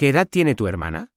¿Qué edad tiene tu hermana?